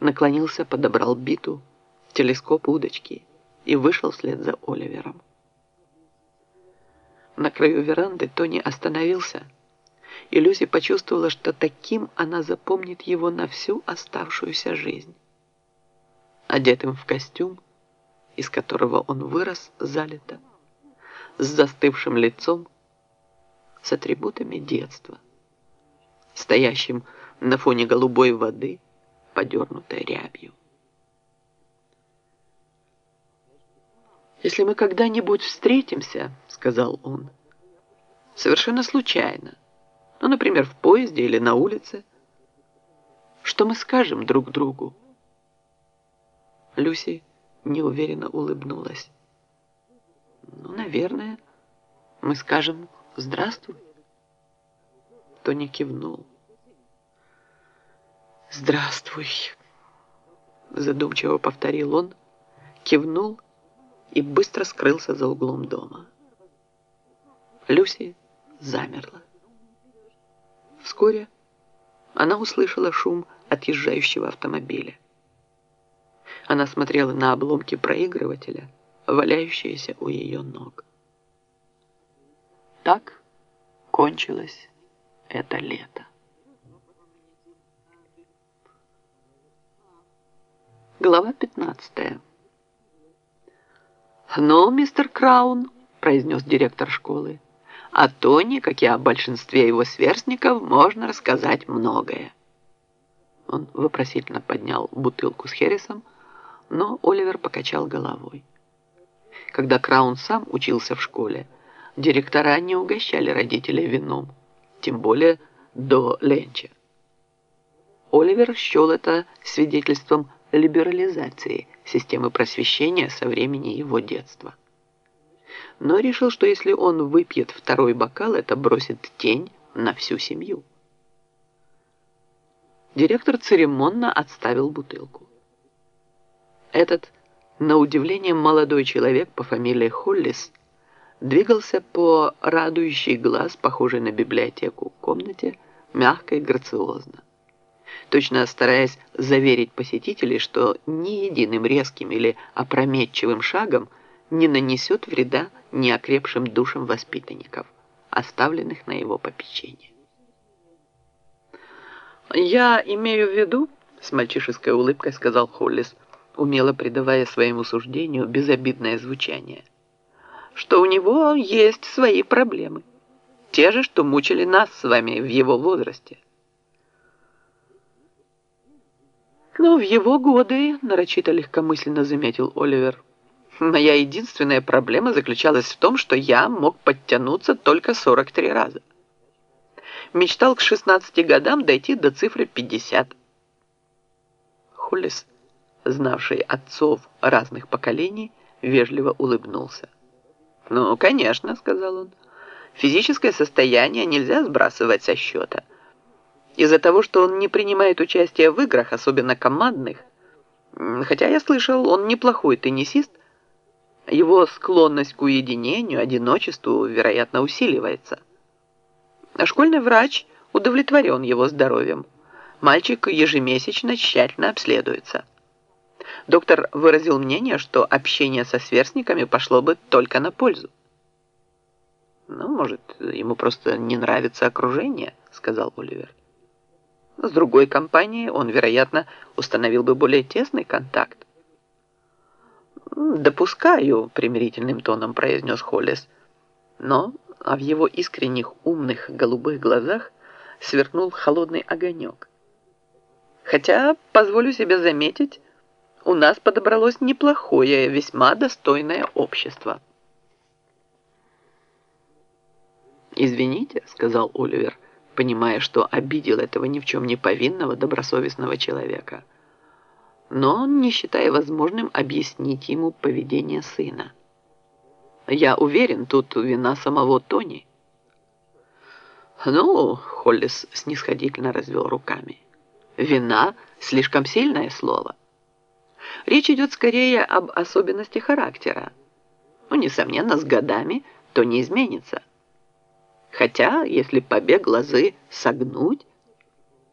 наклонился, подобрал биту, телескоп удочки и вышел вслед за Оливером. На краю веранды Тони остановился, и Люси почувствовала, что таким она запомнит его на всю оставшуюся жизнь. Одетым в костюм, из которого он вырос залито, с застывшим лицом, с атрибутами детства, стоящим на фоне голубой воды, подернутой рябью. «Если мы когда-нибудь встретимся, — сказал он, — совершенно случайно, ну, например, в поезде или на улице, что мы скажем друг другу?» Люси неуверенно улыбнулась. «Ну, наверное, мы скажем «здравствуй». Тони кивнул. «Здравствуй», — задумчиво повторил он, кивнул и быстро скрылся за углом дома. Люси замерла. Вскоре она услышала шум отъезжающего автомобиля. Она смотрела на обломки проигрывателя, валяющиеся у ее ног. Так кончилось это лето. Глава 15. «Ну, мистер Краун», — произнес директор школы, «о Тони, как и о большинстве его сверстников, можно рассказать многое». Он вопросительно поднял бутылку с Херрисом, но Оливер покачал головой. Когда Краун сам учился в школе, директора не угощали родителей вином, тем более до ленча. Оливер счел это свидетельством либерализации системы просвещения со времени его детства. Но решил, что если он выпьет второй бокал, это бросит тень на всю семью. Директор церемонно отставил бутылку. Этот, на удивление, молодой человек по фамилии Холлис двигался по радующей глаз, похожей на библиотеку, комнате, мягко и грациозно. Точно стараясь заверить посетителей, что ни единым резким или опрометчивым шагом не нанесет вреда неокрепшим душам воспитанников, оставленных на его попечение. «Я имею в виду», — с мальчишеской улыбкой сказал Холлис, — умело придавая своему суждению безобидное звучание, что у него есть свои проблемы, те же, что мучили нас с вами в его возрасте. «Но в его годы, — нарочито легкомысленно заметил Оливер, — моя единственная проблема заключалась в том, что я мог подтянуться только 43 раза. Мечтал к 16 годам дойти до цифры 50. Холлис знавший отцов разных поколений, вежливо улыбнулся. «Ну, конечно», — сказал он, — «физическое состояние нельзя сбрасывать со счета. Из-за того, что он не принимает участие в играх, особенно командных, хотя я слышал, он неплохой теннисист, его склонность к уединению, одиночеству, вероятно, усиливается. Школьный врач удовлетворен его здоровьем. Мальчик ежемесячно тщательно обследуется. Доктор выразил мнение, что общение со сверстниками пошло бы только на пользу. «Ну, может, ему просто не нравится окружение», — сказал Оливер. С другой компанией он, вероятно, установил бы более тесный контакт. «Допускаю», — примирительным тоном произнес Холлес. Но а в его искренних умных голубых глазах сверкнул холодный огонек. «Хотя, позволю себе заметить, у нас подобралось неплохое, весьма достойное общество. «Извините», — сказал Оливер, понимая, что обидел этого ни в чем не повинного добросовестного человека, но не считая возможным объяснить ему поведение сына. «Я уверен, тут вина самого Тони». «Ну», — Холлис снисходительно развел руками, — «вина — слишком сильное слово». Речь идет скорее об особенности характера. Ну, несомненно, с годами то не изменится. Хотя, если побег глазы согнуть,